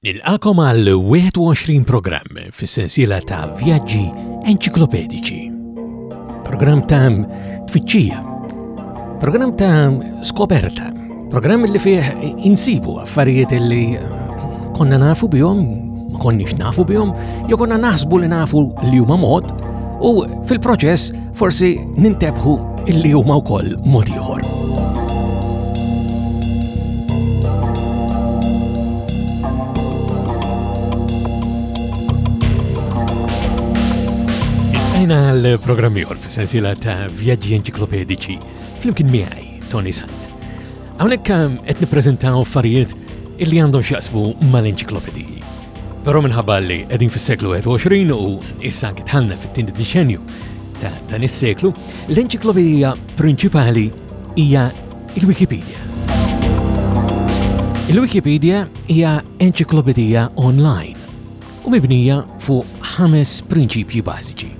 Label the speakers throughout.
Speaker 1: Nilqakom għal 21 programm fis-sensiela ta' vjaġġi enċiklopedici. Programm ta' tfittxija, programm ta' skoperta, programm li fih insibu affarijiet li eh, konna nafu bihom, ma konniex nafu bihom, jew konna naħsbu li nafu li huma mod, u fil-proċess forsi nintebħu li huma wkoll mod ieħor. Għajna l-programmi għor f-sensila ta' vjaġġi enċiklopedici fl-imkien miħaj, Tony Sant. Għawnek um, qed niprezentaw farijiet illi għandhom xaqsbu mal-enċiklopediji. Pero minħabba li għedin fis-seklu 21 u issa kitħanna fit-tindi diċenju ta' dan is-seklu, l-enċiklopedija prinċipali hija il-Wikipedia. Il-Wikipedia hija enċiklopedija online u mibnija fuq ħames prinċipji bażiċi.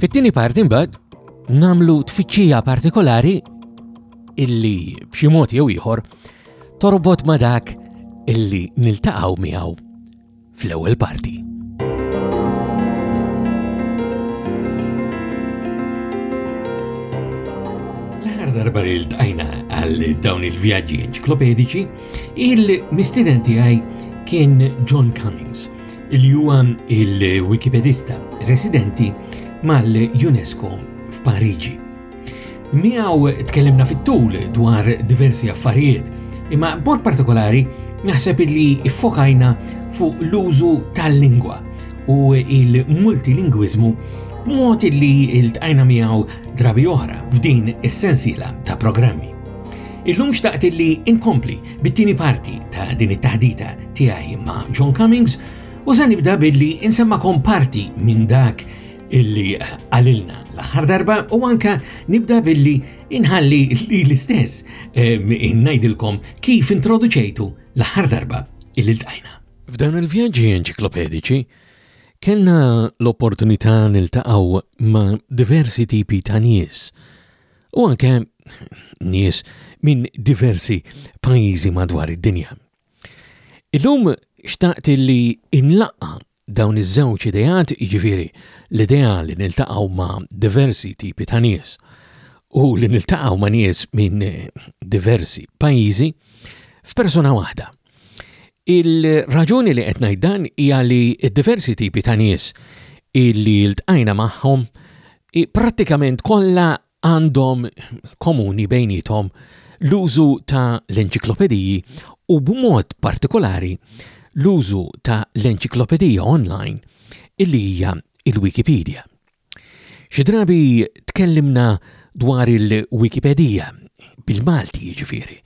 Speaker 1: Fit-tieni parti mbagħad namlu tfittxija partikolari illi b'xi mod jew ieħor torbot ma' dak illi niltaqgħu miegħu fl-ewwel parti. darba li l-tqajna għal dawn il-vjaġġi enċiklopedici, il-mistidenti għaj kien John Cummings, il huwa il-Wikipedista residenti mal-UNESCO f'Pariġi. Miaw tkellimna fit-tul dwar diversi affarijiet, imma bord partikolari naħseb li iffokajna fuq l-użu tal-lingwa u il-multilingwizmu mod li il-tajna miaw drabi oħra f'din essenzjela ta' programmi. Illum xtaqt li inkompli bit-tieni parti ta' din it-taħdita tiegħi ma' John Cummings u se nibda billi insemmakom parti minn dak illi għalilna l-aħħar darba u anka nibda billi inħalli li l-istess eh, innajdilkom kif introduċejtu l-aħħar darba illi l-tajna. F'dan il-vjaġġi enċiklopedici kellna l-opportunità niltaqgħu ma' diversi tipi ta' nies u anke nies minn diversi pajjiżi madwar id-dinja. Illum xtaqt li inlaqqa dawn iż-żewġ ideat jiġifieri l-idea li niltaqgħu ma' diversi tipi ta' nies u li niltaqgħu ma' nies minn eh, diversi pajjiżi f'persuna waħda. Il-raġuni li qed ngħid dan hija li diversi tipi ta' nies illi ltqajna magħhom prattikament kollha għandhom komuni bejnietom l-użu ta' l-enċiklopediji u b'mod partikolari l-użu ta' l-enċiklopedija online illi hija il-Wikipedia. Xi drabi tkellimna dwar il-Wikipedia bil-Malti jiġifieri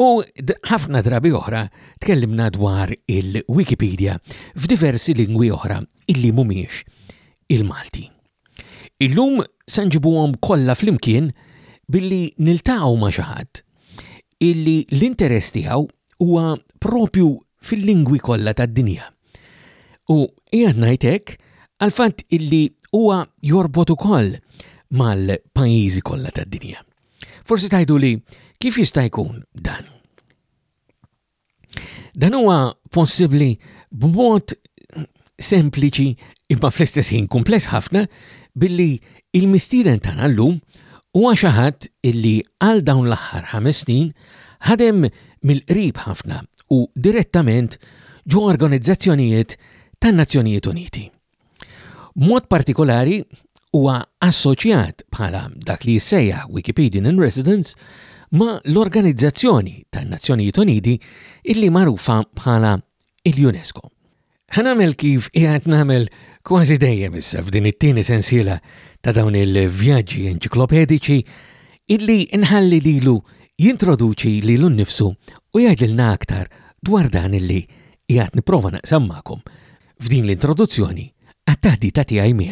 Speaker 1: U ħafna drabi oħra tkellimna dwar il-Wikipedia f'diversi lingwi oħra illi mumiex il-Malti. Illum sanġibuhom kollha flimkien billi niltaqgħu ma' xi ħadd illi l-interess tiegħu huwa propju fil-lingwi kollha tad-dinja. U qiegħed ngħidlek għal fatt illi huwa jorbot ukoll mal-pajjiżi kollha tad-dinja. Forsi tajdu li Kif jista' jkun dan? Dan huwa possibbli b'mod sempliċi imma fl-istess ħin kumpless ħafna billi il-mistieden tagħna llum huwa xi ħadd illi għal dawn l-aħħar ħames snin ħadem mill-qrib ħafna u direttament ġu organizzazzjonijiet tan-Nazzjonijiet Uniti. Mod partikolari huwa assoċjat bħala dak li jissejja Wikipedian in Residence ma l-Organizzazzjoni tan-Nazzjonijiet Uniti illi marufa bħala il-UNESCO. Ħanamel kif qiegħed nagħmel kważi dejjem issa f'din it-tieni sensiela ta' dawn il-vjaġġi enċiklopedici illi nħalli lilu jintroduċi lilu nnifsu u jgħidilna aktar dwar dan illi qiegħed nipprova naqsammakom f'din l-introduzzjoni għat-taħdita tiegħi.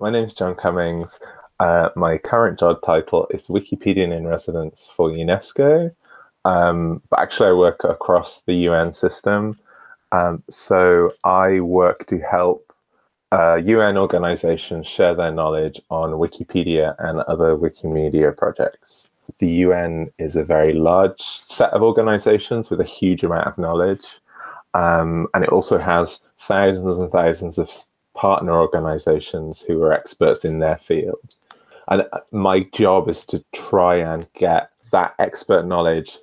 Speaker 2: My name is John Cummings. Uh, my current job title is Wikipedian in residence for UNESCO, um, but actually I work across the UN system. Um, so I work to help uh, UN organizations share their knowledge on Wikipedia and other Wikimedia projects. The UN is a very large set of organizations with a huge amount of knowledge. Um, and it also has thousands and thousands of partner organizations who are experts in their field. And my job is to try and get that expert knowledge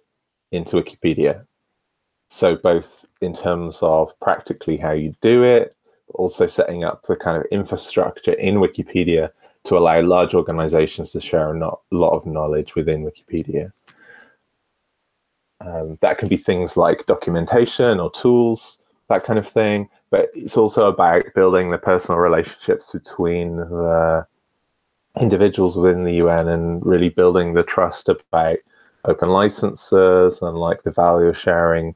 Speaker 2: into Wikipedia. So, both in terms of practically how you do it, also setting up the kind of infrastructure in Wikipedia to allow large organizations to share a lot of knowledge within Wikipedia. Um, that can be things like documentation or tools, that kind of thing. But it's also about building the personal relationships between the individuals within the UN and really building the trust about open licenses and like the value of sharing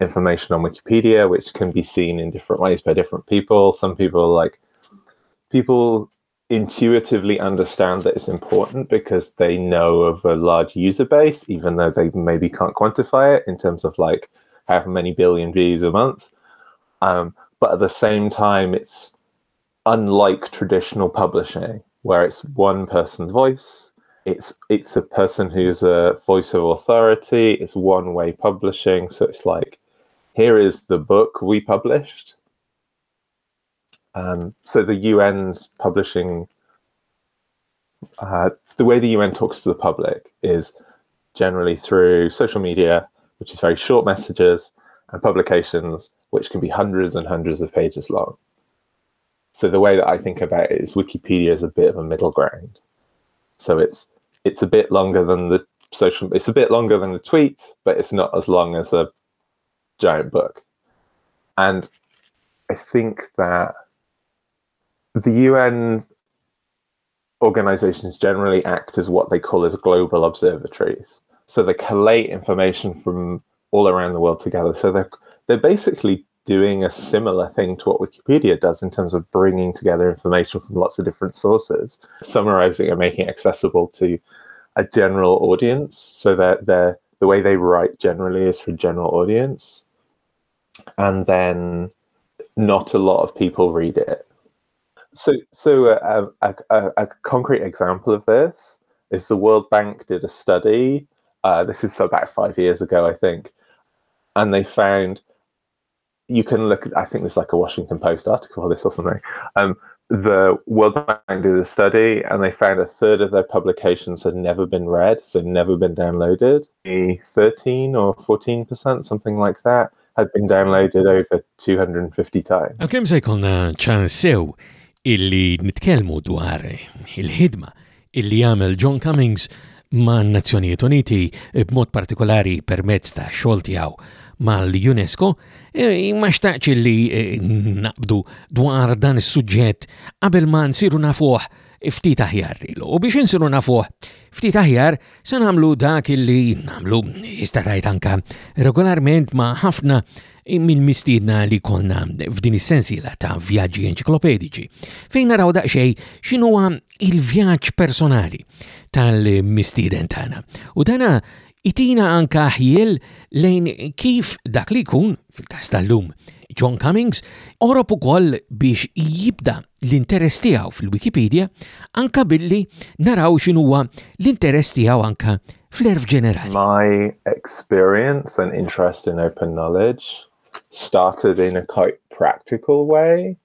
Speaker 2: information on Wikipedia, which can be seen in different ways by different people. Some people like people intuitively understand that it's important because they know of a large user base, even though they maybe can't quantify it in terms of like how many billion views a month. Um, but at the same time, it's unlike traditional publishing where it's one person's voice. It's it's a person who's a voice of authority. It's one way publishing. So it's like, here is the book we published. Um, so the UN's publishing uh, the way the UN talks to the public is generally through social media, which is very short messages, and publications, which can be hundreds and hundreds of pages long. So the way that I think about it is Wikipedia is a bit of a middle ground. So it's it's a bit longer than the social it's a bit longer than a tweet, but it's not as long as a giant book. And I think that the UN organizations generally act as what they call as global observatories. So they collate information from all around the world together. So they're they're basically doing a similar thing to what Wikipedia does in terms of bringing together information from lots of different sources, summarizing and making it accessible to a general audience. So that they're, the way they write generally is for general audience, and then not a lot of people read it. So, so a, a, a, a concrete example of this is the World Bank did a study. Uh, this is about five years ago, I think, and they found you can look. I think there's like a Washington Post article for this or something. Um, the World Bank did a study, and they found a third of their publications had never been read, so never been downloaded. 13 or 14 percent, something like that, had been downloaded over 250 times.
Speaker 1: Għakem illi nitkellmu dwar il-ħidma illi jagħmel John Cummings ma' Nazzjonijiet Uniti b'mod partikolari permezz ta' xogħol tiegħu mal-UNESCO, e, ma xtaqx li e, naqbdu dwar dan is-suġġett qabel ma nsiru nafuh ftit aħjar U biex insiru nafuh ftit aħjar, se nagħmlu dak illi nagħmlu istatajt anka regolarment ma' ħafna mill-mistiedna li konna f'din is-sensiela ta' vjaġġi enċiklopediċi, fejn naraw daqsxejn x'inhuwa il-vjaġġ personali tal-mistieden tagħna. U dana itina anka ħjel lejn kif dak li jkun fil-kas tal-lum John Cummings orob ukoll biex jibda l-interess tiegħu fil-Wikipedia anka billi naraw x'inhuwa l-interess tiegħu anka fl-erf ġenerali.
Speaker 2: My experience and interest in open knowledge started in a quite practical way.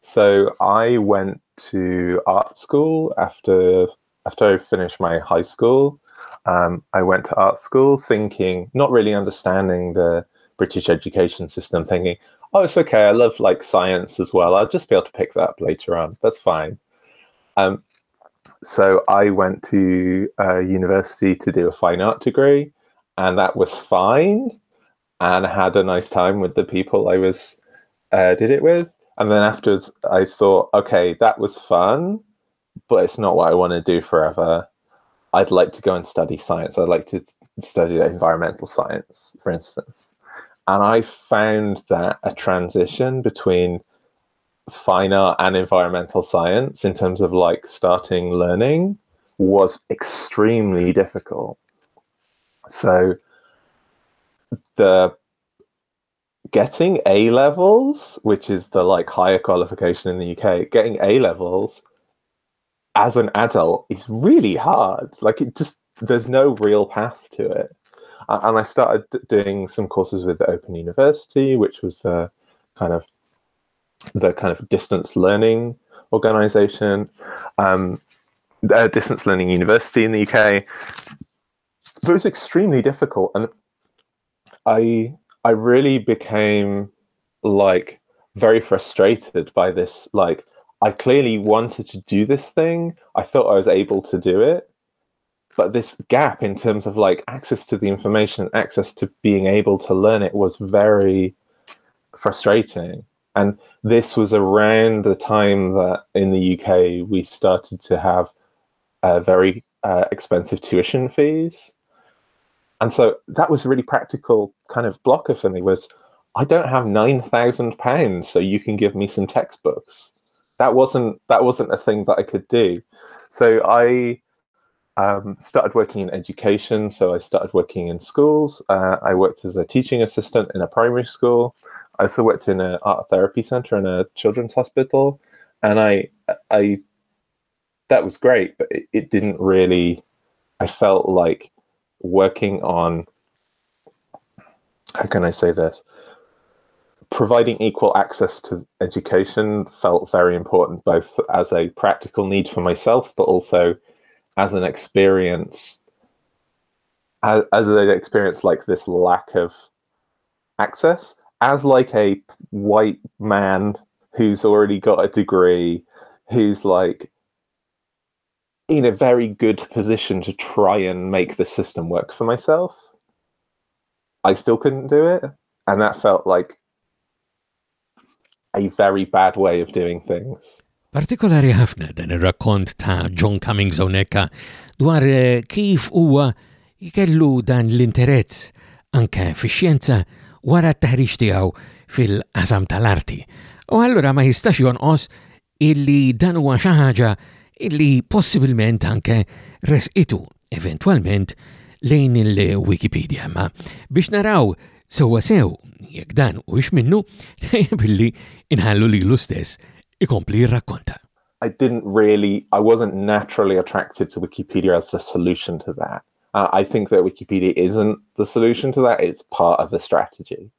Speaker 2: So I went to art school after after I finished my high school. Um, I went to art school thinking, not really understanding the British education system, thinking, oh, it's okay. I love like science as well. I'll just be able to pick that up later on. That's fine. Um, so I went to uh, university to do a fine art degree, and that was fine. And I had a nice time with the people I was uh, did it with. And then afterwards, I thought, okay, that was fun, but it's not what I want to do forever. I'd like to go and study science. I'd like to study environmental science, for instance. And I found that a transition between fine art and environmental science in terms of like starting learning was extremely difficult. So the getting A levels, which is the like higher qualification in the UK, getting A levels as an adult is really hard. Like it just there's no real path to it and I started doing some courses with the Open University, which was the kind of the kind of distance learning organization, um, distance learning university in the UK. But it was extremely difficult, and I I really became like very frustrated by this. Like I clearly wanted to do this thing. I thought I was able to do it, but this gap in terms of like access to the information access to being able to learn it was very frustrating. And this was around the time that in the uk we started to have uh, very uh, expensive tuition fees. And so that was a really practical kind of blocker for me was i don't have 9000 pounds so you can give me some textbooks. That wasn't that wasn't a thing that i could do. So i um, started working in education, so I started working in schools. Uh, I worked as a teaching assistant in a primary school. I also worked in an art therapy center in a children's hospital, and I, I, that was great, but it, it didn't really. I felt like working on. How can I say this? Providing equal access to education felt very important, both as a practical need for myself, but also as an experience as, as an experience like this lack of access as like a white man who's already got a degree who's like in a very good position to try and make the system work for myself i still couldn't do it. And that felt like a very bad way of doing things
Speaker 1: Partikolari ħafna dan ir-rakkont ta' John Cummings Oneka dwar eh, kif huwa jkellu dan l-interess anke fix-xjenza wara t-taħriġ tiegħu fil-qasam tal-arti. U allura ma jistax jonqos illi dan huwa xi ħaġa illi possibilment anke resqitu eventwalment lejn il-Wikipedia. Ma biex naraw sewa sew jekk dan u minnu, billi inħallu li l-ustess ikompli.
Speaker 2: I didn't really, I wasn't naturally attracted to Wikipedia as the solution to that. Uh, I think that Wikipedia isn't the solution to that, it's part of the strategy.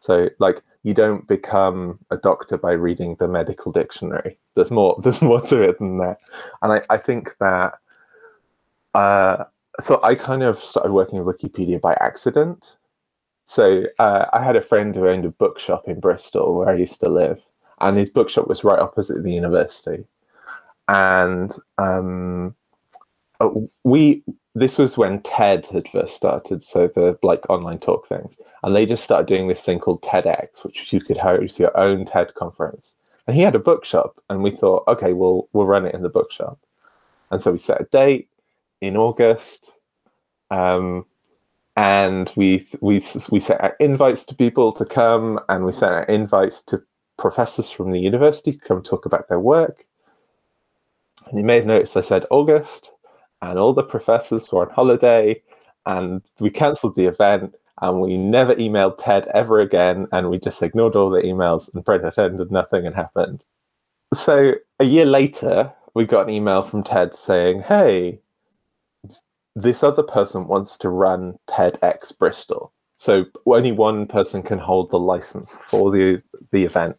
Speaker 2: So, like, you don't become a doctor by reading the medical dictionary. There's more, there's more to it than that. And I, I think that, uh, so I kind of started working with Wikipedia by accident. So uh, I had a friend who owned a bookshop in Bristol where I used to live and his bookshop was right opposite the university. And um, uh, we this was when TED had first started, so the like online talk things, and they just started doing this thing called TEDx, which you could host your own TED conference. And he had a bookshop, and we thought, okay, we'll we'll run it in the bookshop. And so we set a date in August, um, and we we we sent out invites to people to come, and we sent out invites to professors from the university come talk about their work. And you may have noticed I said August, and all the professors were on holiday, and we cancelled the event, and we never emailed TED ever again, and we just ignored all the emails and pretended nothing had happened. So a year later, we got an email from TED saying, "Hey, this other person wants to run TEDx Bristol." So only one person can hold the license for the the event.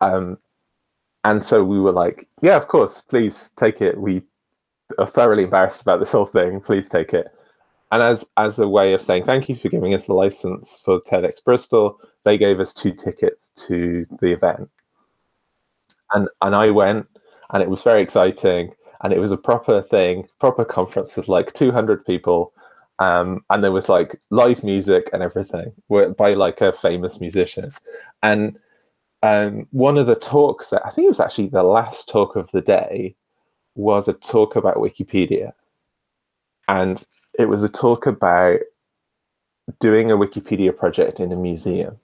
Speaker 2: Um, and so we were like, yeah, of course, please take it. We are thoroughly embarrassed about this whole thing. Please take it. And as as a way of saying thank you for giving us the license for TEDx Bristol, they gave us two tickets to the event. And and I went, and it was very exciting. And it was a proper thing, proper conference with like 200 people. Um, and there was like live music and everything by like a famous musician. And um, one of the talks that I think it was actually the last talk of the day was a talk about Wikipedia. And it was a talk about doing a Wikipedia project in a museum.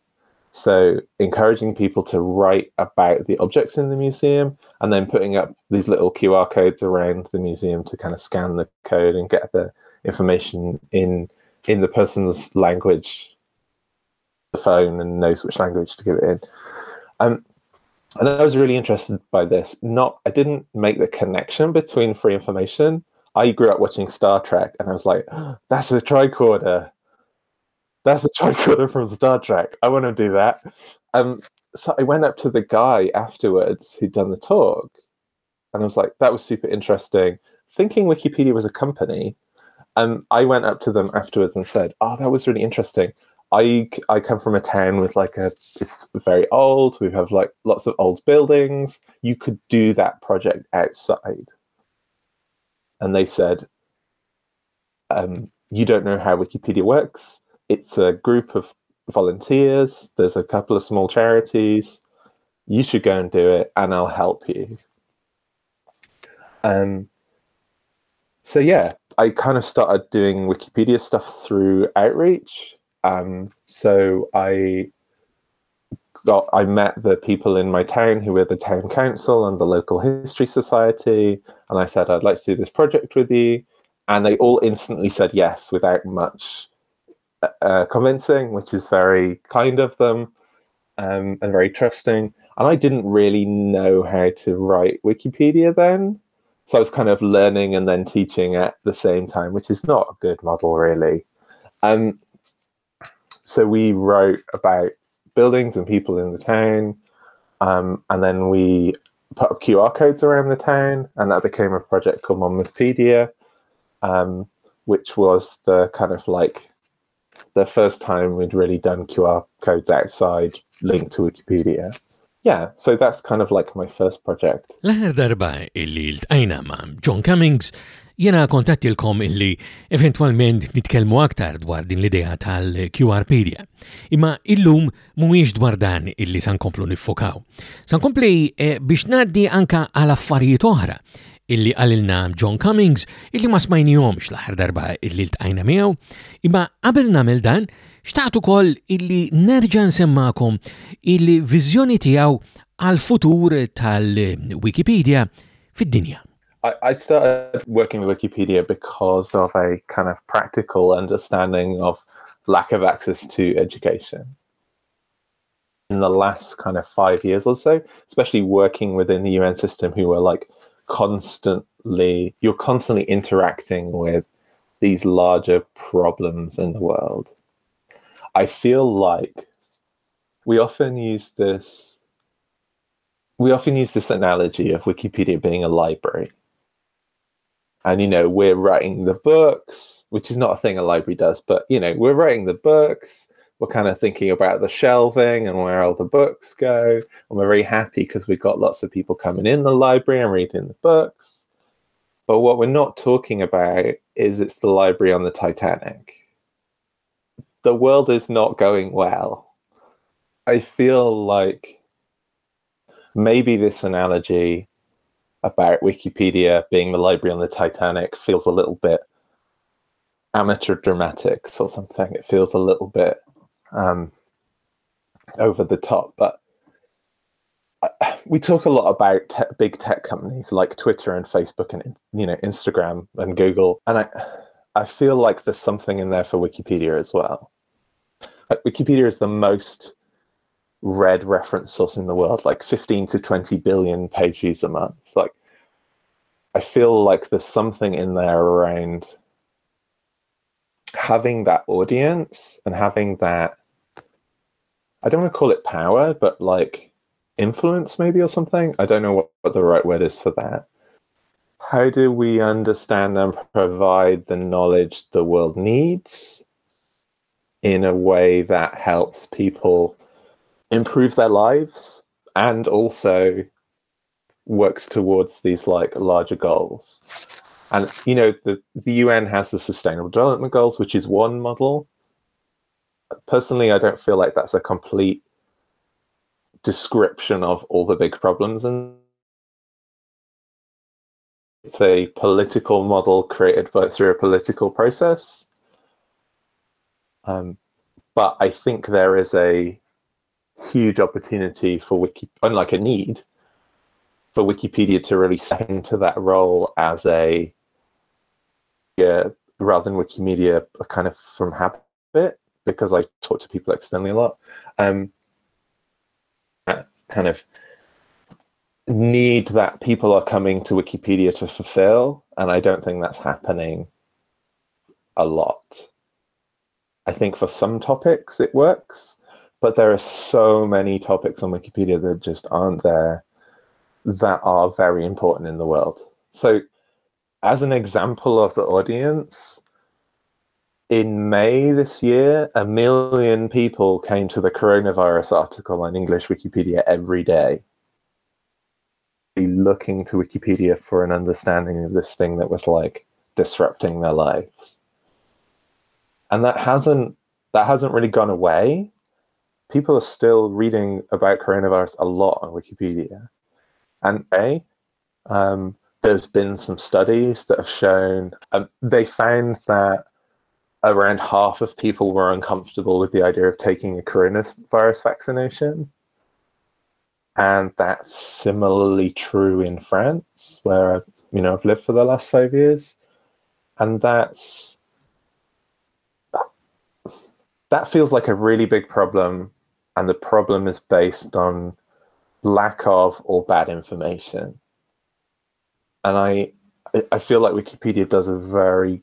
Speaker 2: So, encouraging people to write about the objects in the museum and then putting up these little QR codes around the museum to kind of scan the code and get the information in in the person's language, the phone, and knows which language to give it in. Um, and I was really interested by this. Not, I didn't make the connection between free information. I grew up watching Star Trek, and I was like, oh, "That's a tricorder. That's a tricorder from Star Trek. I want to do that." Um, so I went up to the guy afterwards who'd done the talk, and I was like, "That was super interesting." Thinking Wikipedia was a company, and I went up to them afterwards and said, "Oh, that was really interesting. I I come from a town with like a it's very old. We have like lots of old buildings. You could do that project outside. And they said, um, you don't know how Wikipedia works. It's a group of volunteers. There's a couple of small charities. You should go and do it, and I'll help you. Um. So yeah, I kind of started doing Wikipedia stuff through outreach um, so I got I met the people in my town who were the town council and the local history society, and I said I'd like to do this project with you, and they all instantly said yes without much uh, uh convincing, which is very kind of them um, and very trusting. And I didn't really know how to write Wikipedia then. So I was kind of learning and then teaching at the same time, which is not a good model, really. Um, so we wrote about buildings and people in the town, um, and then we put up QR codes around the town, and that became a project called Monmouthpedia, um, which was the kind of like the first time we'd really done QR codes outside linked to Wikipedia. Yeah, so that's kind of like my first project.
Speaker 1: John Cummings Jena kontattilkom illi eventualment nitkelmu aktar dwar din l-idea tal-QRpedia. Imma illum mumiex dwar dan illi sankomplu nifokaw. Sankompli eh, biex naddi anka għal affarijiet oħra illi għalilna John Cummings illi ma smajnijomx l-ħar darba illi l-tqajna miegħu, imma qabel namel dan xtaqtu kol illi nerġa' nsemmakom illi viżjoni tiegħu għal-futur tal-Wikipedia fid-dinja.
Speaker 2: I, I started working with Wikipedia because of a kind of practical understanding of lack of access to education. In the last kind of five years or so, especially working within the UN system, who are like constantly, you're constantly interacting with these larger problems in the world. I feel like we often use this we often use this analogy of Wikipedia being a library and you know we're writing the books which is not a thing a library does but you know we're writing the books. We're kind of thinking about the shelving and where all the books go. And we're very happy because we've got lots of people coming in the library and reading the books. But what we're not talking about is it's the library on the titanic. The world is not going well. I feel like maybe this analogy about Wikipedia being the library on the Titanic feels a little bit amateur dramatics or something. It feels a little bit um, over the top, but we talk a lot about te- big tech companies like Twitter and Facebook and you know Instagram and Google, and I I feel like there's something in there for Wikipedia as well. Like Wikipedia is the most read reference source in the world, like 15 to 20 billion page views a month. Like, I feel like there's something in there around having that audience and having that, I don't want to call it power, but like influence maybe or something. I don't know what, what the right word is for that. How do we understand and provide the knowledge the world needs in a way that helps people improve their lives and also works towards these like larger goals. And you know, the, the UN has the Sustainable Development Goals, which is one model. Personally, I don't feel like that's a complete description of all the big problems and it's a political model created by, through a political process. Um, but I think there is a huge opportunity for wiki unlike a need for wikipedia to really step into that role as a yeah rather than wikimedia kind of from habit because i talk to people externally a lot um kind of need that people are coming to wikipedia to fulfill and i don't think that's happening a lot. I think for some topics it works but there are so many topics on Wikipedia that just aren't there that are very important in the world. So, as an example of the audience, in May this year, a million people came to the coronavirus article on English Wikipedia every day, looking to Wikipedia for an understanding of this thing that was like disrupting their lives. And that hasn't that hasn't really gone away people are still reading about coronavirus a lot on Wikipedia. And A, um, there's been some studies that have shown um, they found that around half of people were uncomfortable with the idea of taking a coronavirus vaccination. And that's similarly true in France, where you know I've lived for the last five years, and that's that feels like a really big problem and the problem is based on lack of or bad information. And I I feel like Wikipedia does a very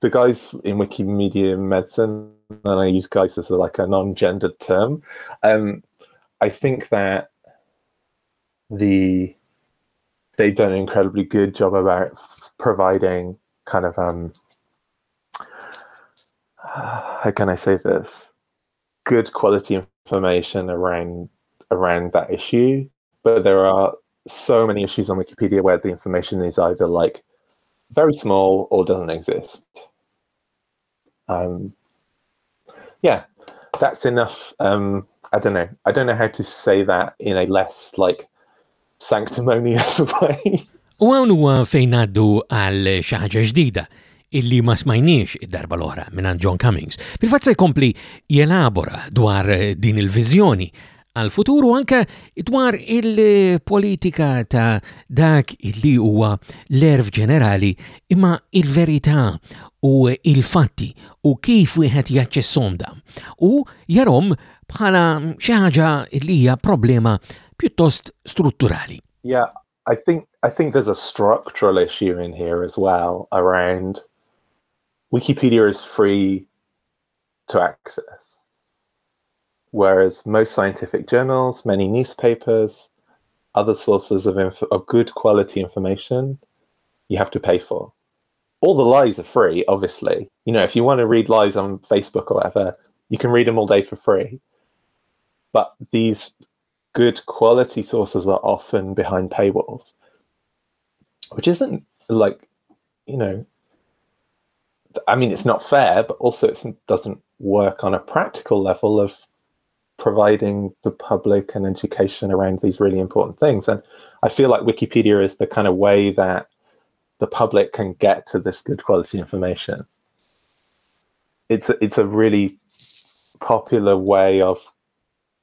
Speaker 2: the guys in Wikimedia medicine, and I use guys as a, like a non-gendered term. Um, I think that the they've done an incredibly good job about providing kind of um how can I say this good quality information around around that issue but there are so many issues on Wikipedia where the information is either like very small or doesn't exist. Um, yeah, that's enough. Um, I don't know. I don't know how to say that in a less like sanctimonious way.
Speaker 1: U għawn huwa fejn għaddu għal xaħġa ġdida illi ma smajniex id-darba l-oħra minn John Cummings. Fil-fatt se jkompli jelabora dwar eh, din il-viżjoni għal-futuru anka dwar il-politika ta' dak illi huwa l-erf ġenerali imma il-verità u il-fatti u kif wieħed jaċċessom dam u jarom bħala xi ħaġa li hija problema pjuttost strutturali.
Speaker 2: Yeah, I think I think there's a structural issue in here as well around Wikipedia is free to access. whereas most scientific journals, many newspapers, other sources of, inf- of good quality information, you have to pay for. All the lies are free, obviously. You know, if you want to read lies on Facebook or whatever, you can read them all day for free. But these good quality sources are often behind paywalls, which isn't like, you know, I mean, it's not fair, but also it doesn't work on a practical level of providing the public an education around these really important things. And I feel like Wikipedia is the kind of way that the public can get to this good quality information. It's a, it's a really popular way of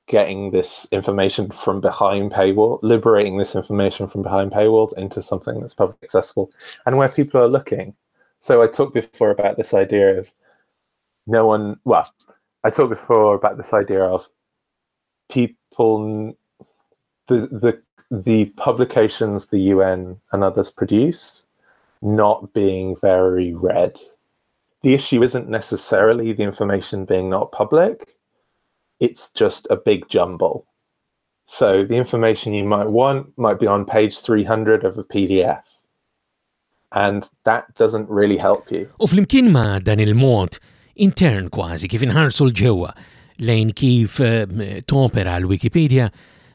Speaker 2: getting this information from behind paywall, liberating this information from behind paywalls into something that's publicly accessible and where people are looking. So I talked before about this idea of no one, well, I talked before about this idea of people the the the publications the UN and others produce not being very read. The issue isn't necessarily the information being not public, it's just a big jumble. So the information you might want might be on page 300 of a PDF. And that doesn't really help you.
Speaker 1: U flimkien ma dan il-mod intern kważi kif inħarsu l-ġewwa lejn kif eh, topera l-Wikipedia,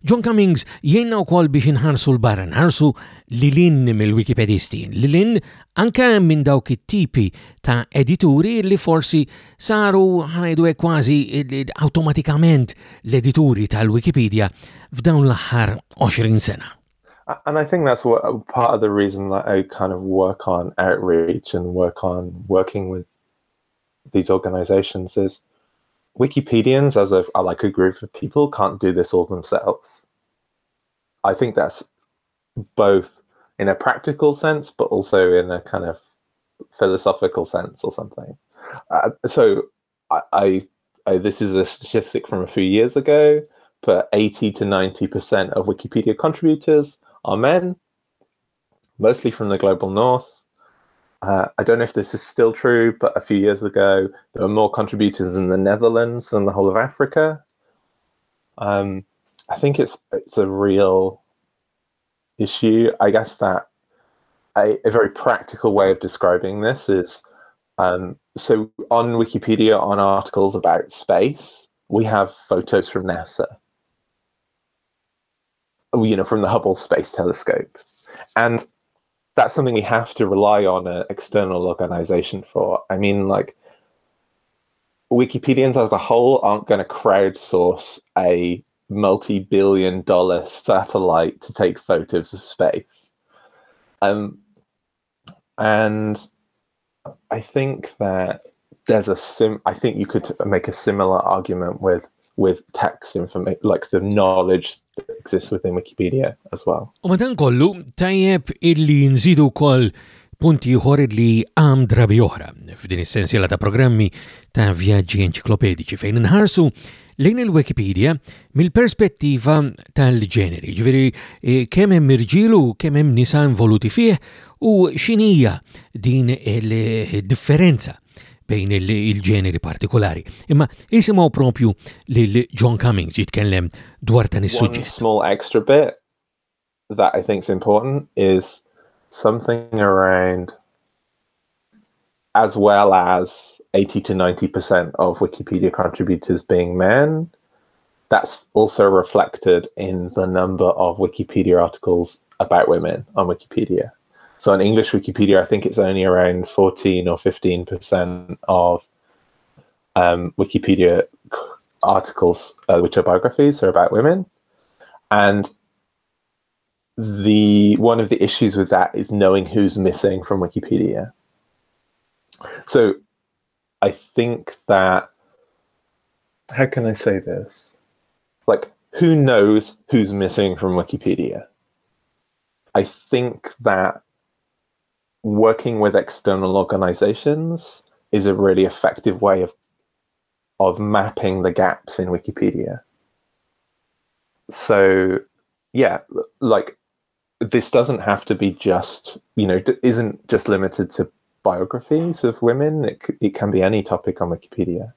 Speaker 1: John Cummings jenna wkoll biex inħarsu l-barra, nħarsu lilin mill-Wikipedisti, lilin anka minn dawk it-tipi ta' edituri li forsi saru ħanajdu kważi eh, automatikament l-edituri tal-Wikipedia f'dawn l-aħħar 20 sena.
Speaker 2: And I think that's what part of the reason that I kind of work on outreach and work on working with these organizations is Wikipedians, as a like a group of people, can't do this all themselves. I think that's both in a practical sense, but also in a kind of philosophical sense or something. Uh, so, I, I, I, this is a statistic from a few years ago, but 80 to 90 percent of Wikipedia contributors are men, mostly from the global north. Uh, I don't know if this is still true, but a few years ago, there were more contributors in the Netherlands than the whole of Africa. Um, I think it's it's a real issue. I guess that a, a very practical way of describing this is um, so on Wikipedia, on articles about space, we have photos from NASA, you know, from the Hubble Space Telescope, and that's something we have to rely on an external organization for. I mean, like Wikipedians as a whole aren't going to crowdsource a multi-billion dollar satellite to take photos of space. Um, and I think that there's a sim. I think you could make a similar argument with with text information, like the knowledge that exists within Wikipedia as well.
Speaker 1: U madan kollu, tajjeb illi nżidu kol punti uħor li għam drabi oħra f'din essenzjala ta' programmi ta' vjaġġi enċiklopedici fejn nħarsu lejn il-Wikipedia mill-perspettiva tal-ġeneri, ġveri e, kemm hemm irġilu kemm hemm nisa involuti fih u xinija din il-differenza bejn il-ġeneri partikolari. Imma eh, jisimaw propju lil John Cummings jitkellem dwar tan is-suġġett.
Speaker 2: Small extra bit that I think is important is something around as well as 80 to 90% of Wikipedia contributors being men. That's also reflected in the number of Wikipedia articles about women on Wikipedia. So on English Wikipedia, I think it's only around 14 or 15% of um, Wikipedia articles, uh, which are biographies, are about women. And the one of the issues with that is knowing who's missing from Wikipedia. So I think that how can I say this? Like who knows who's missing from Wikipedia? I think that working with external organizations is a really effective way of of mapping the gaps in Wikipedia. So yeah, like this doesn't have to be just you know isn't just limited to biographies of women it, it can be any topic on wikipedia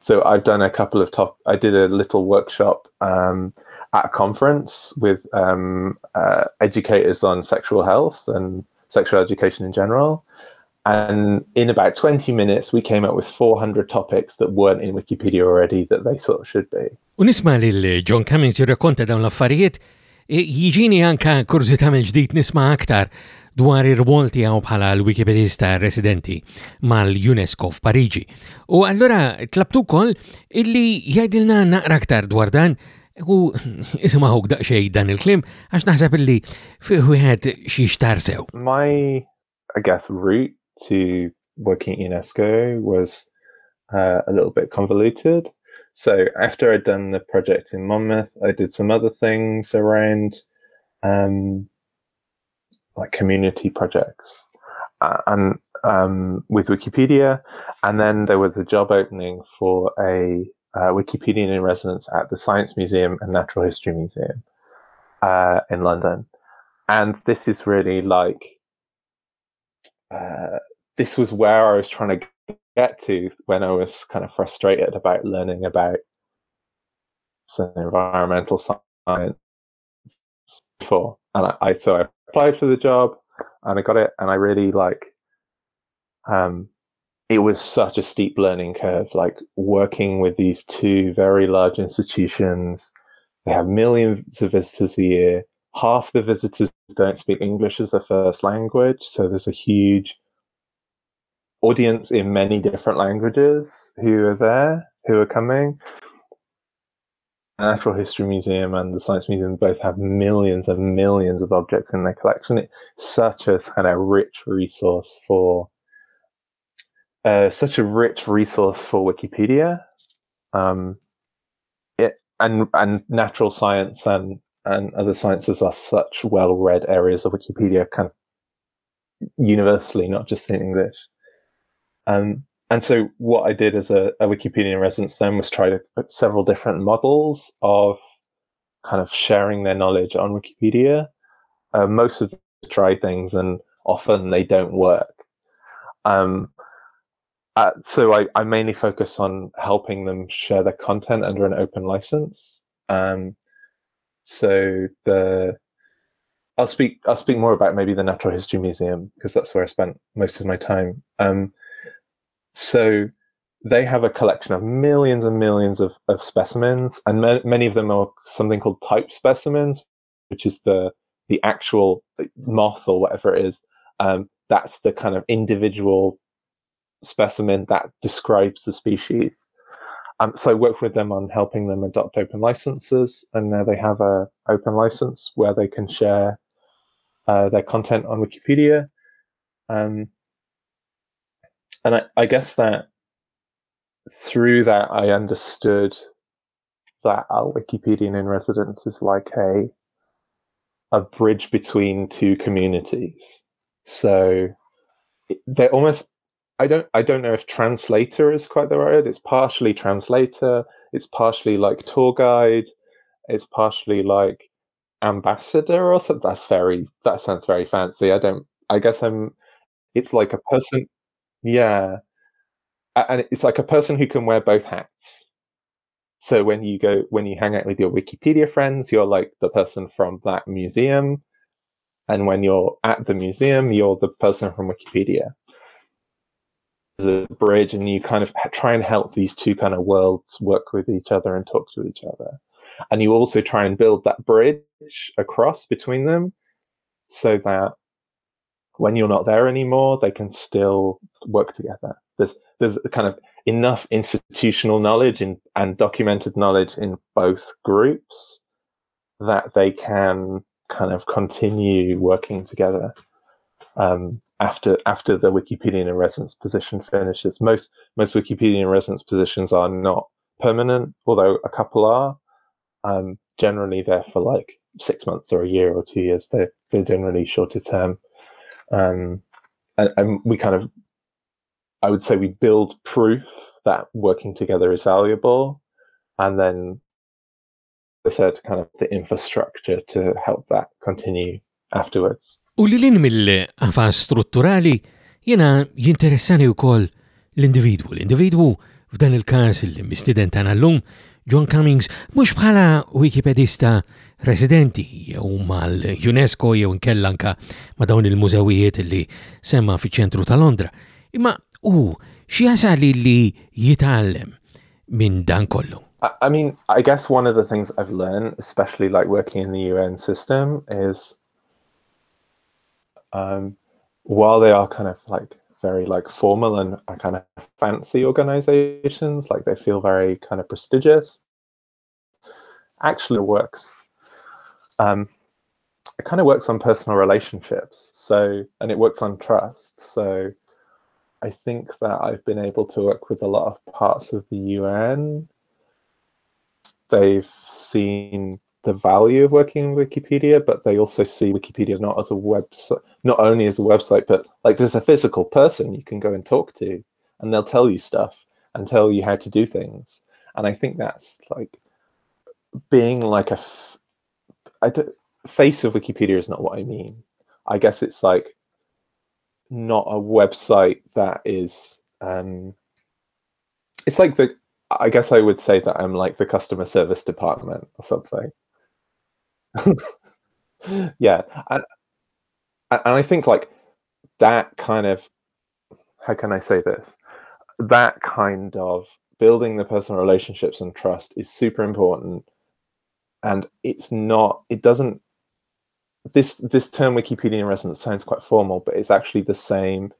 Speaker 2: so i've done a couple of top i did a little workshop um, at a conference with um, uh, educators on sexual health and sexual education in general and in about 20 minutes we came up with 400 topics that weren't in wikipedia already that they thought should be
Speaker 1: Unisma lil John Cummings jirrakkonta dawn l-affarijiet Jiġini anka kurzita ġdid nisma' aktar dwar ir-rwol tiegħu bħala l-Wikipedista residenti mal-UNESCO f'Pariġi. U allura tlabtu wkoll illi jgħidilna naqra aktar dwar dan u isimgħu daqsxejn dan il-klim għax naħseb illi fih wieħed xi sew.
Speaker 2: My I guess route to working at UNESCO was uh, a little bit convoluted. So after I'd done the project in Monmouth, I did some other things around um, like community projects uh, and um, with Wikipedia. And then there was a job opening for a uh, Wikipedian in residence at the Science Museum and Natural History Museum uh, in London. And this is really like, uh, this was where I was trying to get to when I was kind of frustrated about learning about some environmental science before. And I, I so I applied for the job and I got it and I really like um it was such a steep learning curve, like working with these two very large institutions. They have millions of visitors a year. Half the visitors don't speak English as their first language. So there's a huge audience in many different languages who are there, who are coming. Natural History Museum and the Science Museum both have millions and millions of objects in their collection. It's such a kind of rich resource for uh, such a rich resource for Wikipedia. Um, it and and natural science and and other sciences are such well-read areas of Wikipedia, kind of universally, not just in English. Um, and so what I did as a, a Wikipedian residence then was try to put several different models of kind of sharing their knowledge on Wikipedia. Uh, most of them try things and often they don't work. Um, uh, so I, I, mainly focus on helping them share their content under an open license. Um, so the I'll speak I'll speak more about maybe the Natural History Museum because that's where I spent most of my time. Um, so they have a collection of millions and millions of, of specimens, and ma- many of them are something called type specimens, which is the the actual moth or whatever it is. Um, that's the kind of individual specimen that describes the species. Um, so I worked with them on helping them adopt open licenses, and now they have a open license where they can share uh, their content on Wikipedia. Um, and I, I guess that through that I understood that our Wikipedian in residence is like a a bridge between two communities. So they're almost I don't I don't know if translator is quite the right word. It's partially translator, it's partially like tour guide, it's partially like ambassador or something. That's very that sounds very fancy. I don't I guess I'm it's like a person yeah. And it's like a person who can wear both hats. So when you go, when you hang out with your Wikipedia friends, you're like the person from that museum. and when you're at the museum, you're the person from Wikipedia. There's a bridge, and you kind of try and help these two kind of worlds work with each other and talk to each other. And you also try and build that bridge across between them so that when you're not there anymore, they can still work together. There's there's kind of enough institutional knowledge in, and documented knowledge in both groups that they can kind of continue working together um, after after the Wikipedia in residence position finishes. Most most Wikipedia in residence positions are not permanent, although a couple are. Um, generally, they're for like six months or a year or two years. They're they're generally shorter term, um, and, and we kind of, I would say, we build proof that working together is valuable, and then I said, kind of the infrastructure to help that continue afterwards.
Speaker 1: U li l-in mill-qafa strutturali jena jinteressani u koll l-individwu. L-individwu f'dan il-kas il-mistiden tana l-lum John Cummings mux bħala wikipedista residenti jew mal-UNESCO jew nkellanka ma dawn il-mużewijiet li semma fi ċentru ta' Londra. Imma u xi li li jitgħallem minn dan kollu.
Speaker 2: I mean, I guess one of the things I've learned, especially like working in the UN system, is um, while they are kind of like very like formal and kind of fancy organizations, like they feel very kind of prestigious, actually works. Um, it kind of works on personal relationships. So, and it works on trust. So, I think that I've been able to work with a lot of parts of the UN they've seen the value of working in Wikipedia, but they also see Wikipedia not as a website, not only as a website, but like there's a physical person you can go and talk to, and they'll tell you stuff and tell you how to do things. And I think that's like being like a f- I d- face of Wikipedia is not what I mean. I guess it's like not a website that is. Um, it's like the I guess I would say that I'm like the customer service department or something. yeah, and and I think like that kind of how can I say this? That kind of building the personal relationships and trust is super important, and it's not. It doesn't. This this term Wikipedia in residence sounds quite formal, but it's actually the same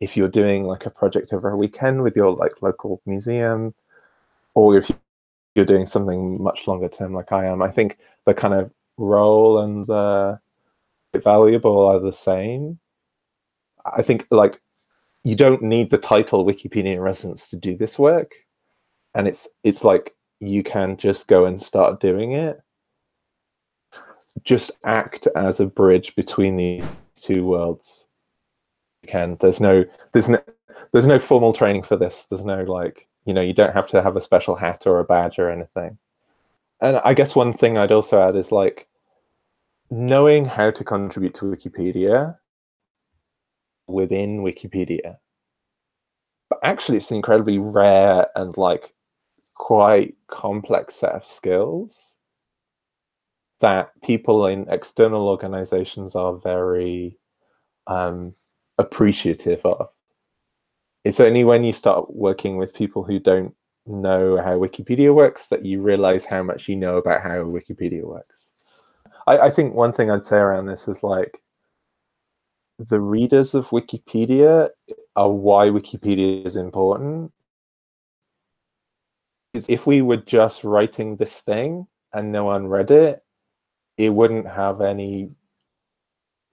Speaker 2: if you're doing like a project over a weekend with your like local museum or if you're doing something much longer term like I am, I think the kind of role and the valuable are the same. I think like you don't need the title Wikipedia Residence to do this work. And it's it's like you can just go and start doing it. Just act as a bridge between these two worlds. You can. There's no there's no there's no formal training for this. There's no like you know, you don't have to have a special hat or a badge or anything. And I guess one thing I'd also add is like knowing how to contribute to Wikipedia within Wikipedia. But actually, it's an incredibly rare and like quite complex set of skills that people in external organizations are very um, appreciative of it's only when you start working with people who don't know how Wikipedia works that you realize how much you know about how Wikipedia works. I, I think one thing I'd say around this is like the readers of Wikipedia are why Wikipedia is important. It's if we were just writing this thing and no one read it, it wouldn't have any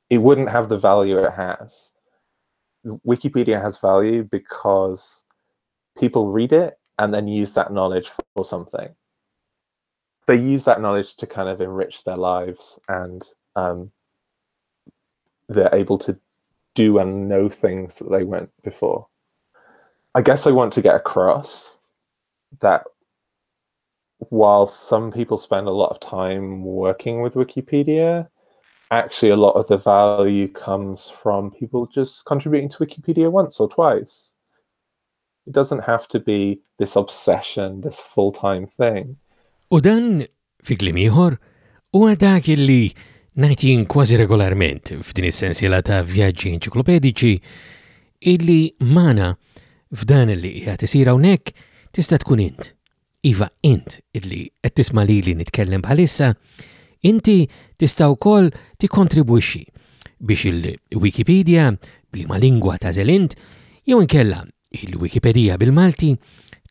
Speaker 2: it wouldn't have the value it has Wikipedia has value because people read it and then use that knowledge for something. They use that knowledge to kind of enrich their lives and um, they're able to do and know things that they weren't before. I guess I want to get across that while some people spend a lot of time working with Wikipedia, actually a lot of the value comes from people just contributing to Wikipedia once or twice. It doesn't have to be this obsession, this full-time thing.
Speaker 1: U dan fi kliem ieħor huwa dak illi najtin kważi regolarment f'din essenzjela ta' vjaġġi enċiklopedici illi mana f'dan illi qiegħed isir hawnhekk tista' tkun int. Iva int illi qed tisma' lili nitkellem bħalissa, inti tista' wkoll tikkontribwixxi biex il-Wikipedia blima lingwa ta' żelint jew inkella il-Wikipedia bil-Malti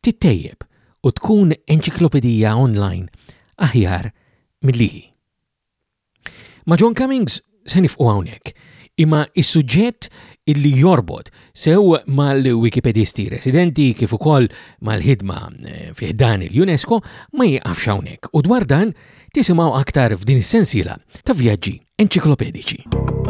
Speaker 1: tittejjeb u tkun enċiklopedija online aħjar mill-liħi. Ma' John Cummings se nifqu hawnhekk, imma is-suġġett illi jorbot sew mal-Wikipedisti residenti kif ukoll mal-ħidma eh, fih dan il-UNESCO ma jiqafx hawnhekk u dwar dan tisimgħu aktar f'din is-sensiela ta' vjaġġi enċiklopediċi.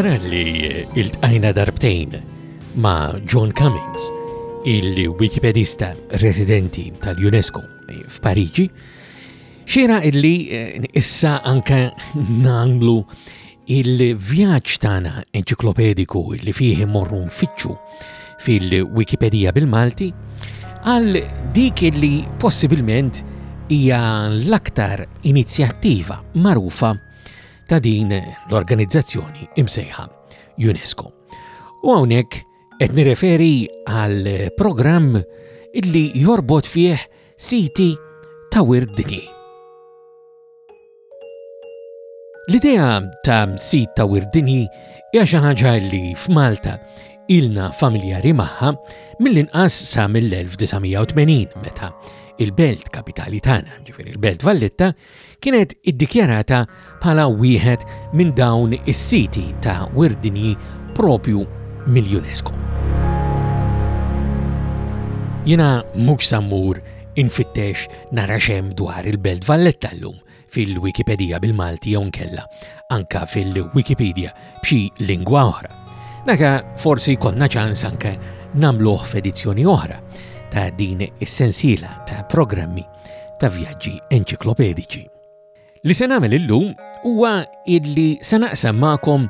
Speaker 1: Wara li il-tqajna darbtejn ma' John Cummings, il-Wikipedista residenti tal-UNESCO f'Pariġi, xera illi eh, issa anka nanglu il-vjaġġ tana enċiklopediku li fih morru nfittxu fil-Wikipedia bil-Malti għal dik li possibilment hija l-aktar inizjattiva marufa ta' din l-organizzazzjoni imsejħa UNESCO. U hawnhekk qed nirreferi għal programm illi jorbot fih siti ta' wirdni. L-idea ta' sit ta' wirdni hija xi ħaġa li f'Malta ilna familjari magħha mill-inqas sa mill-1980 meta il-belt kapitali tagħna, ġifier il-belt Valletta, kienet iddikjarata bħala wieħed minn dawn is-siti ta' wirdini propju mill-UNESCO. Jena mhux sammur infittex nara xem dwar il-Belt Valletta llum fil-Wikipedia bil-Malti jew nkella anka fil-Wikipedia b'xi lingwa oħra. Naka forsi konna ċans anka namluħ f'edizzjoni oħra ta' din essenzjila ta' programmi ta' vjaġġi enċiklopedici. Li se nagħmel illum huwa illi se naqsam magħkom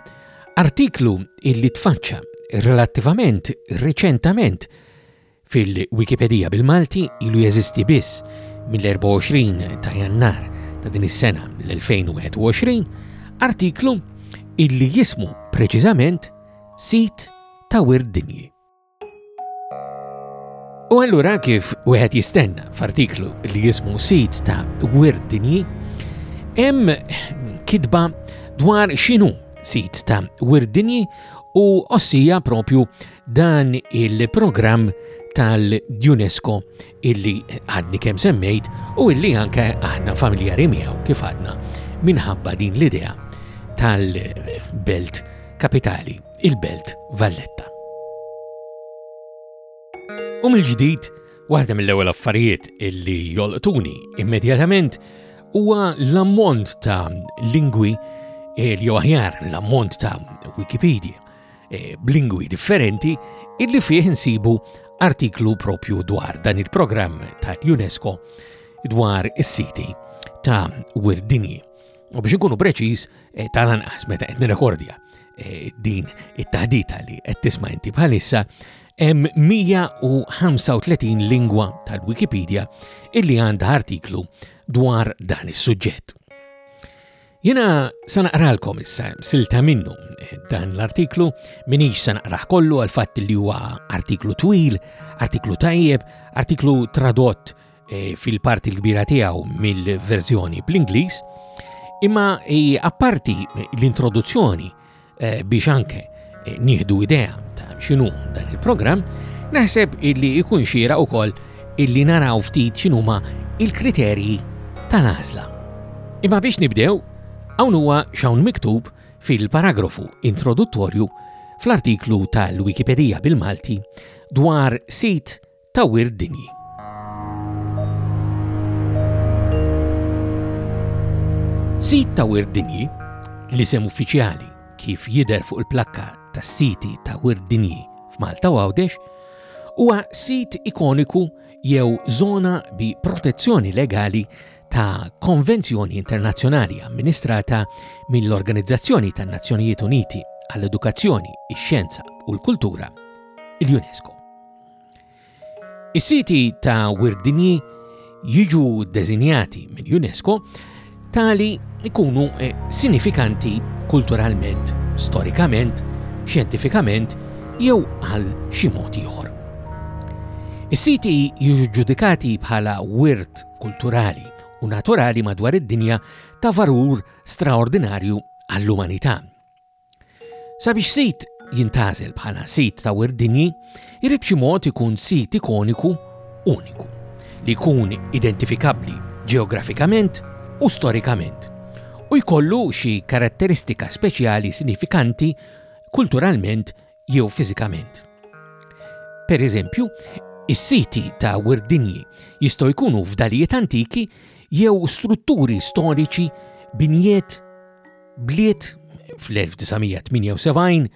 Speaker 1: artiklu illi tfaċċa relattivament reċentament fil-Wikipedia bil-Malti ilu jeżisti biss mill-24 ta' jannar ta' din is-sena l-2021 artiklu illi jismu preċiżament Sit ta' Wirdinji. U allura kif wieħed jistenna f'artiklu li jismu Sit ta' Wirdinji Hemm kidba dwar xinu sit ta' Wirdinji u ossija propju dan il-programm tal-UNESCO illi għadni kem semmejt u illi anke aħna familjari miegħu kif għadna minħabba din l-idea tal-belt kapitali, il-belt Valletta. U mill-ġdid, waħda mill-ewwel affarijiet illi jolqtuni immedjatament huwa l-ammont ta' lingwi eh, li aħjar l-ammont ta' Wikipedia eh, b'lingwi differenti illi fih insibu artiklu propju dwar dan il-programm ta' UNESCO dwar is-siti ta' Wirdini. U biex nkunu preċiż eh, tal-anqas meta qed nirrekordja eh, din it-taħdita li qed tisma' inti bħalissa hemm 135 lingwa tal-Wikipedia illi għandha artiklu dwar dan is-suġġett. Jena sanaqralkom issa silta minnu dan l-artiklu minix sanaqraħ kollu għal fatt li huwa artiklu twil, artiklu tajjeb, artiklu tradott e, fil-parti l-kbira tiegħu mill-verżjoni bl-Ingliż, imma e, apparti l-introduzzjoni e, biex anke e, nieħdu idea X'inhu xinu dan il-programm, naħseb illi ikun xira wkoll illi naraw ftit x'inhuma il-kriterji tal-għażla. Imma biex nibdew, Hawn huwa xawn miktub fil-paragrafu introduttorju fl-artiklu tal-Wikipedia bil-Malti dwar sit ta' wird dinji. Sit ta' dinji, l-isem uffiċjali kif jider fuq il-plakka tas siti ta' wirdinji f'Malta u Għawdex, huwa sit ikoniku jew zona bi protezzjoni legali ta' konvenzjoni internazzjonali amministrata mill-Organizzazzjoni tan-Nazzjonijiet Uniti għall-Edukazzjoni, ix-Xjenza u l-Kultura, il-UNESCO. Is-siti ta' wirdinji jiġu deżinjati minn UNESCO tali ikunu eh, sinifikanti kulturalment, storikament, xjentifikament jew għal xi mod ieħor. Is-siti jiġġudikati bħala wirt kulturali u naturali madwar id-dinja ta' varur straordinarju għall-umanità. Sabiex sit jintazel bħala sit ta' wirdinji, irib xi mod ikun sit ikoniku uniku li jkun identifikabli ġeografikament u storikament u jkollu xi karatteristika speċjali sinifikanti kulturalment jew fiżikament. Per eżempju, is-siti ta' wirdinji jistgħu jkunu f'dalijiet antiki jew strutturi storiċi binjiet bliet fl-1978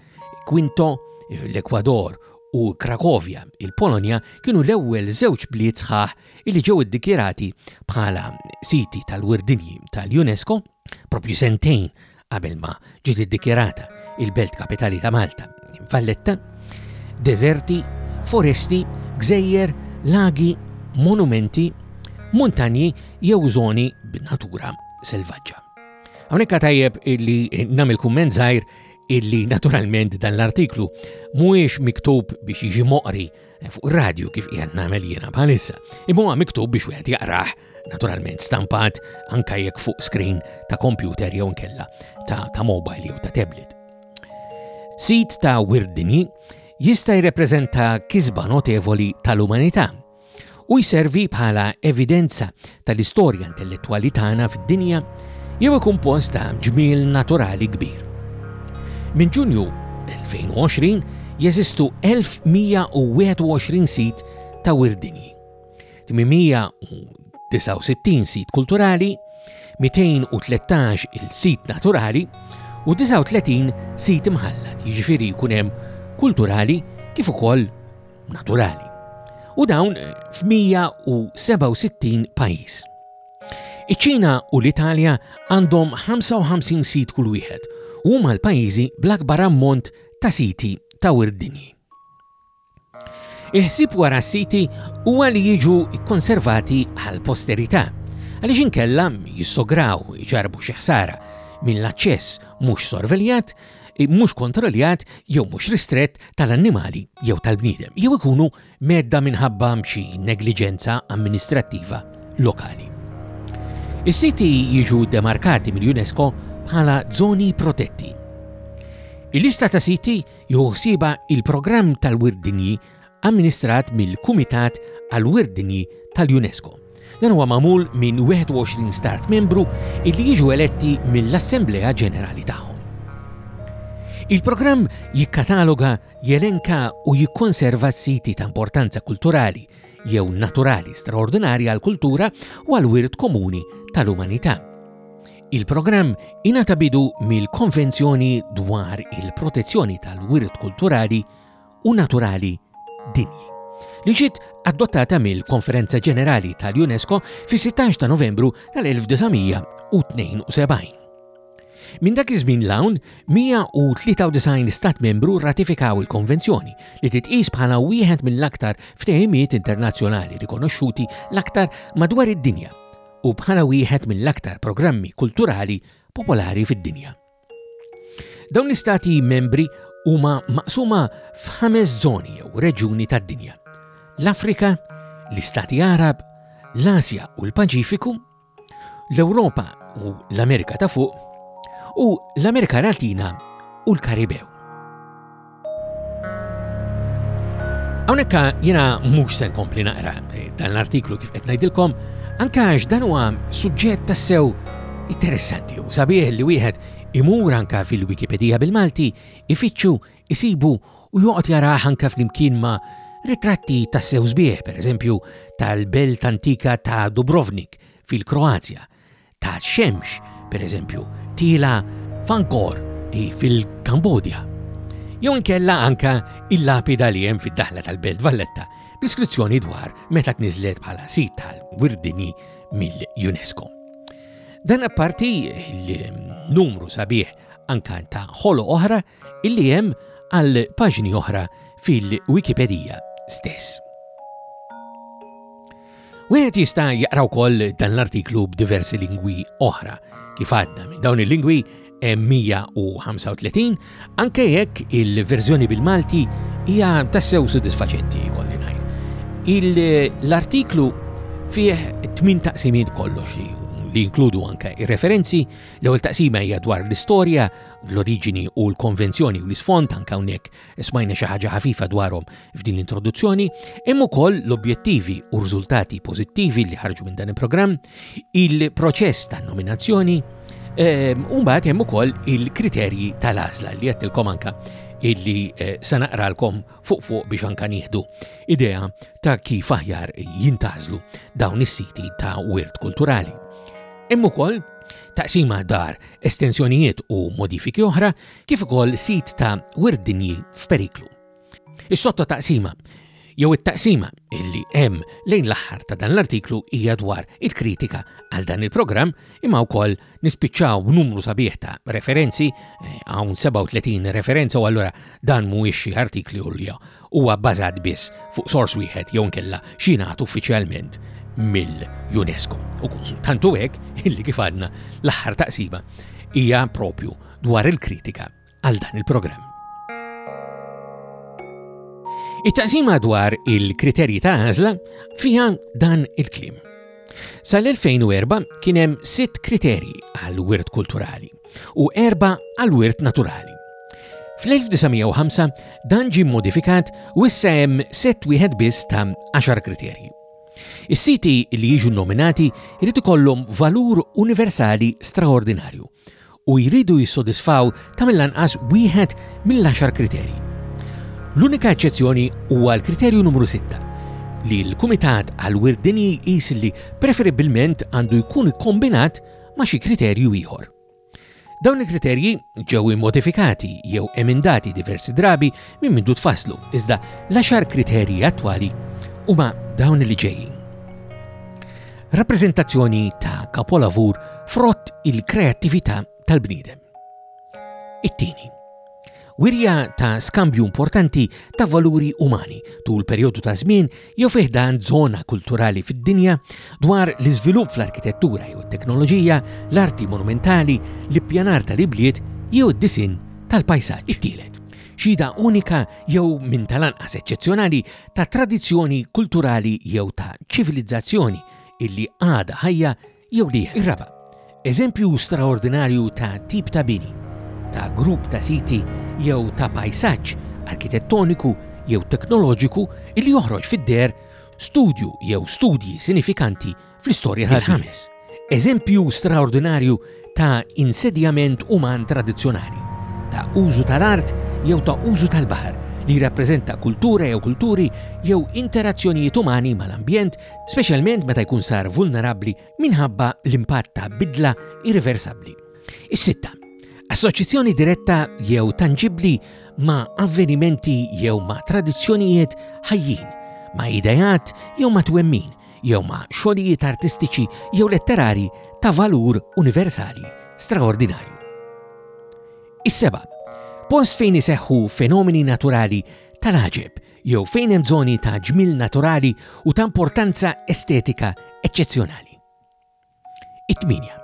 Speaker 1: Quinto l-Ekwador u Krakovja, il-Polonja, kienu l-ewwel żewġ bliet sħaħ illi ġew iddikjerati bħala siti tal-wirdinji tal-UNESCO propju sentejn qabel ma ġiet iddikjerata il-belt kapitali ta' Malta, Valletta, deserti, foresti, gżejjer, lagi, monumenti montanji jew zoni b'natura selvaġġa. Hawnhekk tajjeb illi nagħmel kumment żgħir illi naturalment dan l-artiklu mhuwiex miktub biex jiġi moqri fuq radio kif qiegħed nagħmel jiena bħalissa, imma huwa miktub biex wieħed jaqrah naturalment stampat anka jekk fuq screen ta' computer jew nkella ta', ta mobile jew ta' tablet. Sit ta' wirdini jista' jirrepreżenta kisba notevoli tal-umanità u jservi bħala evidenza tal-istorja intellettuali tagħna fid-dinja jew ikun post ta' ġmiel naturali kbir. Min Ġunju 2020 jeżistu 1121 sit ta' wirdini. 869 sit kulturali, 213 il-sit naturali u 39 sit imħallat, jiġifieri jkun hemm kulturali kif ukoll naturali u dawn eh, f-167 pajis. Iċ-Ċina u l-Italja għandhom 55 sit kull wieħed u huma l-pajjiżi bl-akbar ammont ta' siti ta' wirdini. Iħsib wara s-siti huwa li jiġu konservati għal posterità għaliex inkella jissograw iġarbu xi ħsara mill-aċċess mhux sorveljat mhux kontrolljat jew mhux ristret tal-annimali jew tal-bniedem, jew ikunu medda minħabba xi negliġenza amministrattiva lokali. Is-siti jiġu demarkati mill-UNESCO bħala zoni protetti. Il-lista ta' siti joħsiba il-programm tal-wirdinji amministrat mill-Kumitat għal-Wirdinji tal-UNESCO. Dan huwa mamul minn 21 stat membru illi jiġu eletti mill-Assemblea Ġenerali tagħhom. Il-programm jikkataloga, jelenka u jikkonserva siti ta' importanza kulturali jew naturali straordinarja għal kultura u għal wirt komuni tal-umanità. Il-programm inata bidu mill-Konvenzjoni dwar il-protezzjoni tal-wirt kulturali u naturali dinji li ġiet adottata mill-Konferenza Ġenerali tal-UNESCO fi 16 ta' Novembru tal-1972. Min dak iż-żmien lawn 193 stat membru ratifikaw il-konvenzjoni li titqis bħala wieħed mill-aktar ftehimiet internazzjonali rikonoxxuti l-aktar madwar id-dinja u bħala wieħed mill-aktar programmi kulturali popolari fid-dinja. Dawn l-istati membri huma maqsuma f'ħames żoni jew reġuni tad-dinja. L-Afrika, l-Istati Arab, l-Asja u l-Paċifiku, l-Ewropa u l-Amerika ta' fuq u l-Amerika Latina u l-Karibew. Hawnhekk jiena mhux se nkompli naqra eh, dan l-artiklu kif qed ngħidilkom, anke għax dan huwa suġġett tassew interessanti u sabiħ li wieħed imur anka fil-Wikipedija bil-Malti ifittxu, isibu u joqgħod jaraħ anka flimkien ma' ritratti tassew sbieħ, per eżempju tal-belt antika ta' Dubrovnik fil-Kroazja, ta' Xemx, per eżempju, tila Fangor fil-Kambodja jew inkella anka il-lapida li hemm fid-daħla tal-Belt Valletta b'iskrizzjoni dwar meta tniżlet bħala sit tal-wirdini mill-UNESCO. Dan apparti il-numru sabiħ anka ta' ħolo oħra illi hemm għal paġni oħra fil-Wikipedia stess. Wieħed jista' jaqra wkoll dan l-artiklu b'diversi lingwi oħra kif għadna minn dawn il-lingwi 135, anke jekk il-verżjoni bil-Malti hija tassew sodisfaċenti kolli ngħid. L-artiklu fih tmin taqsimiet kollox li inkludu anke ir-referenzi, l-ewwel taqsima hija dwar l-istorja, l-oriġini u l-konvenzjoni u l-isfond anke hawnhekk smajna xi ħaġa ħafifa dwarhom f'din l-introduzzjoni, hemm ukoll l-objettivi u riżultati pożittivi li ħarġu minn dan il-programm, il-proċess ta' nominazzjoni, Ehm, Umbat hemm ukoll il-kriterji tal-għażla li il anka illi eh, sanaqralkom fuq fuq biex anka nieħdu idea ta' kif aħjar jintażlu dawn is-siti ta' wirt kulturali. Hemm ukoll taqsima dar estensjonijiet u modifiki oħra kif ukoll sit ta' wirdinji f'periklu. Is-sotto taqsima jew it-taqsima illi hemm lejn l-aħħar ta' dan l-artiklu hija dwar il-kritika għal dan il-programm imma wkoll nispiċċaw numru sabiħ ta' referenzi eh, hawn 37 referenza u allura dan mhuwiex xi artikli u huwa bbażat biss fuq sors wieħed jew nkella xi uffiċjalment mill-UNESCO. U tantu hekk illi kif għadna l-aħħar taqsima hija propju dwar il-kritika għal dan il-programm. It-taqsima dwar il-kriterji ta' għażla fiha dan il-klim. Sal-2004 kien hemm sitt kriterji għal wirt kulturali u erba għal wirt naturali. Fl-1905 dan ġie modifikat u issa hemm set wieħed biss ta' 10 kriterji. Is-siti li jiġu nominati jrid ikollhom valur universali straordinarju u jridu jissodisfaw ta' mill-anqas wieħed mill-10 kriterji. L-unika eċċezzjoni huwa l-kriterju numru 6 li l-Kumitat għal-Wirdini jis li preferibilment għandu jkun kombinat ma' xi kriterju ieħor. Dawn il-kriterji ġew modifikati jew emendati diversi drabi minn mindu tfaslu, iżda l-axar kriterji attwali huma dawn li ġejjin. Rappreżentazzjoni ta' kapolavur frott il-kreattività tal-bniedem. It-tieni wirja ta' skambju importanti ta' valuri umani tul perjodu ta' żmien jew fiħdan zona kulturali fid-dinja dwar l-iżvilupp fl-arkitettura jew teknoloġija, l-arti monumentali, l-ippjanar tal-ibliet jew id-disin tal-pajsaġġ. It-tielet xida unika jew minn tal-anqas eċċezzjonali ta' tradizzjoni kulturali jew ta' ċivilizzazzjoni illi għada ħajja jew li irraba. Eżempju straordinarju ta' tip ta' bini, ta' grupp ta' siti jew ta' pajsaġġ arkitettoniku jew teknoloġiku il joħroġ fid-der studju jew studji sinifikanti fl-istorja tal-ħames. Eżempju straordinarju ta' insedjament uman tradizzjonali, ta' użu tal-art jew ta' użu tal-bahar li rappresenta kultura jew kulturi jew interazzjonijiet umani mal-ambjent, speċjalment meta jkun sar vulnerabbli minħabba l-impatt ta' bidla irreversabbli. Is-sitta, Assoċjazzjoni diretta jew tangibli ma' avvenimenti jew ma' tradizzjonijiet ħajjin, ma' idejat jew ma' twemmin, jew ma' xogħlijiet artistiċi jew letterari ta' valur universali straordinarju. Is-seba' post fejn iseħħu fenomeni naturali tal-ħaġeb jew fejn hemm żoni ta' ġmil naturali u ta' importanza estetika eċċezzjonali. It-tminja.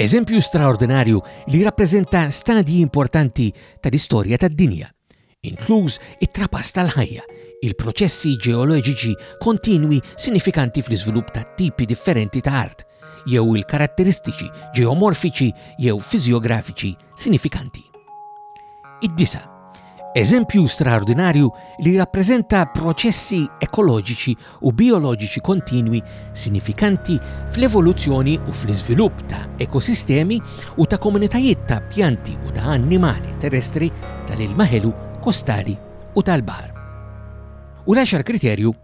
Speaker 1: Eżempju straordinarju li rappreżenta stadji importanti tal-istorja tad-dinja, inkluż it-trapass tal-ħajja, il-proċessi ġeoloġiċi kontinwi sinifikanti fl-iżvilupp ta' tipi differenti ta' art, jew il-karatteristiċi ġeomorfiċi jew fizjografiċi sinifikanti. Id-disa eżempju straordinarju li rappresenta proċessi ekoloġiċi u bioloġiċi kontinwi sinifikanti fl-evoluzzjoni u fl-iżvilupp ta' ekosistemi u ta' komunitajiet ta' pjanti u ta' annimali terrestri tal-ilmaħelu, kostali u tal-bar. U l-10 kriterju,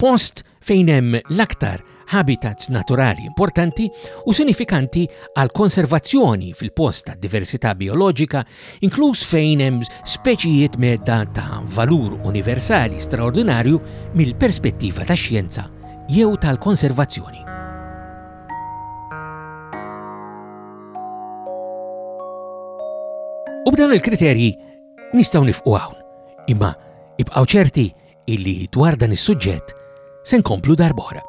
Speaker 1: post fejn hemm l-aktar habitats naturali importanti u sinifikanti għal konservazzjoni fil-post ta' diversità biologika, inkluż fejn hemm speċijiet medda ta' valur universali straordinarju mill-perspettiva ta' xjenza jew tal-konservazzjoni. U b'dan il-kriterji nistgħu nifqu hawn, imma ibqgħu ċerti illi dwar dan is-suġġett se nkomplu darbora.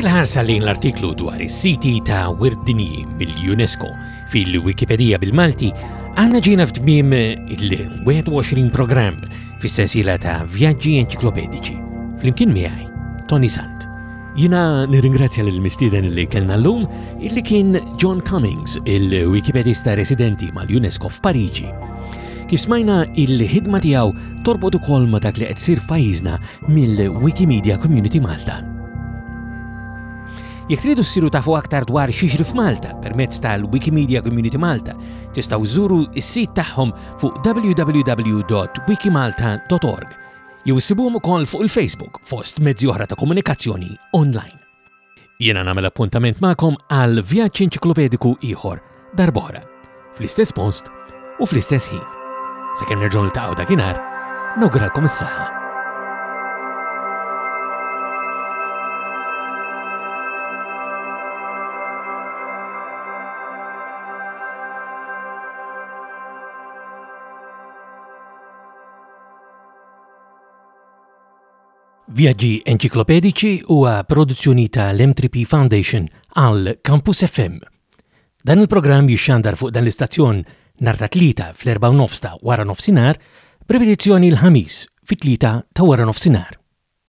Speaker 1: Il-ħarsa lejn l-artiklu dwar is-siti ta' wirdinji mill-UNESCO fil-Wikipedia bil-Malti għanna ġina f'tmiem il-21 program fis-sensiela ta' vjaġġi enċiklopedici. Flimkien miegħi, Tony Sant. Jina nirringrazzja l-mistiden li kellna l-lum illi kien John Cummings, il-Wikipedista residenti mal-UNESCO f'Pariġi. Kif smajna il-ħidma tiegħu torbot ukoll ma dak li qed sir f'pajjiżna mill-Wikimedia Community Malta. Jek tridu ssiru tafu aktar dwar xiexri f'Malta permezz tal-Wikimedia Community Malta, tistgħu żuru s-sit tagħhom fuq www.wikimalta.org jew issibuhom ukoll fuq il-Facebook fost mezzi oħra ta' komunikazzjoni online. Jiena nagħmel appuntament magħkom għal vjaġġ enċiklopediku ieħor darbora, fl-istess post u fl-istess ħin. Sakemm nerġgħu niltaqgħu dakinhar, nawguralkom is-saħħa. Vjaġġi enċiklopedici huwa produzzjoni ta' l-M3P Foundation għal Campus FM. Dan il-programm jixxandar fuq dan l-istazzjon narta tlita fl-erba nofsta wara nofsinar, prevedizzjoni l-ħamis fit-tlita ta' wara nofsinar.